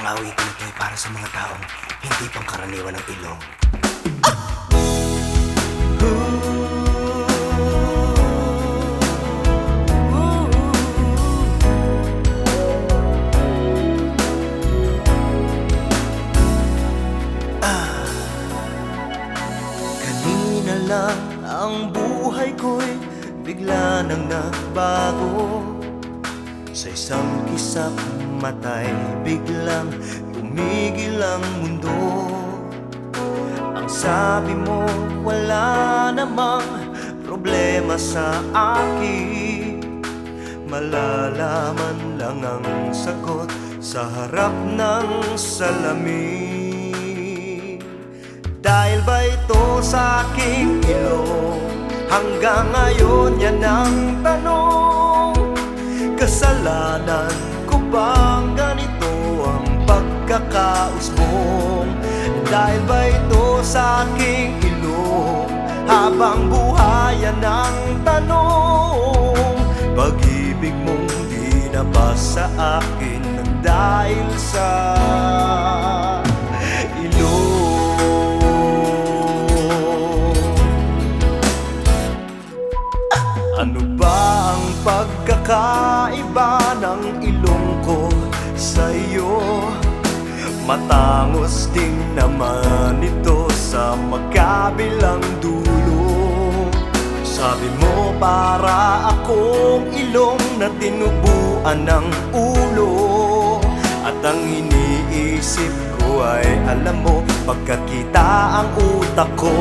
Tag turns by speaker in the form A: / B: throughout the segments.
A: Ang awitin ito ay para sa mga taong hindi pangkaraniwan ng ilong. Kanina lang ang buhay ko'y bigla nang nagbago Sa isang kisap matay biglang tumigil ang mundo. Ang sabi mo wala namang problema sa akin. Malalaman lang ang sagot sa harap ng salamin. Dahil ba ito sa aking ilong Hanggang ngayon yan ang tanong. Kasalanan ko ang pagkakausbong Dahil ba ito sa aking ilong? Habang buhay yan ang tanong Pag-ibig mong di na ba sa akin dahil sa ilong. Ano ba ang pagkakaiba ng ilong ko sa iyo? Matangos din naman ito sa magkabilang dulo. Sabi mo para akong ilong na tinubuan ng ulo. At ang iniisip ko ay alam mo Pagkakita ang utak ko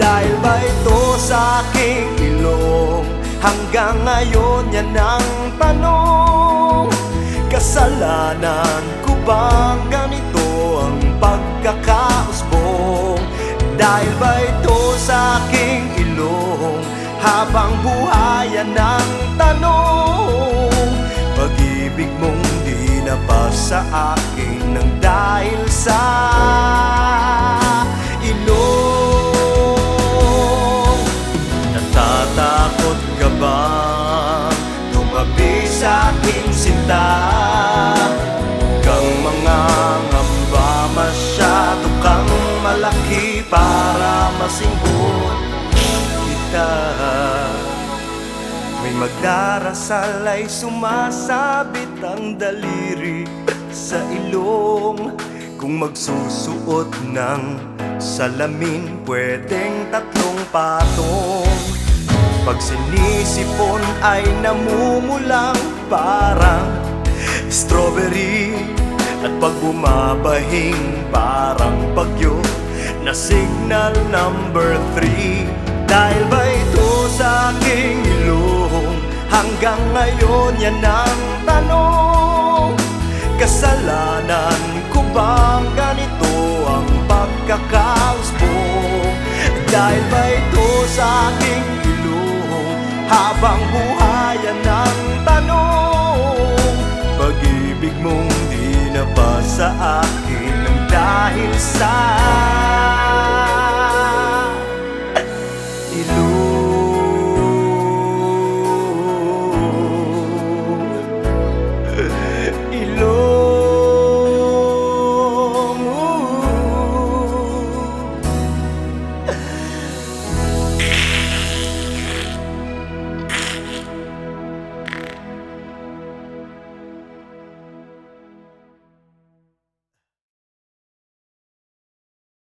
A: Dahil ba ito sa aking ilong? Hanggang ngayon yan ang tanong. Kasalanan ko bang ganito ang pagkakausbong? Dahil ba ito sa aking ilong Habang buhayan ng tanong? Pag-ibig mong di na sa akin Nang dahil sa ilong. Natatakot ka ba? Tumabi sa aking sinta malaki Para masinghot kita May magdarasal ay sumasabit ang daliri sa ilong. Kung magsusuot ng salamin Pwedeng tatlong patong. Pag sinisipon ay namumulang parang strawberry. At pag bumabahing parang bagyo na signal number three. Dahil ba ito sa aking ilong Hanggang ngayon yan ang tanong. Kasalanan ko bang ganito ang pagkakausbong Dahil ba ito sa aking ilong Habang buhayan ang tanong. Pag-ibig mong di na ba sa akin dahil sa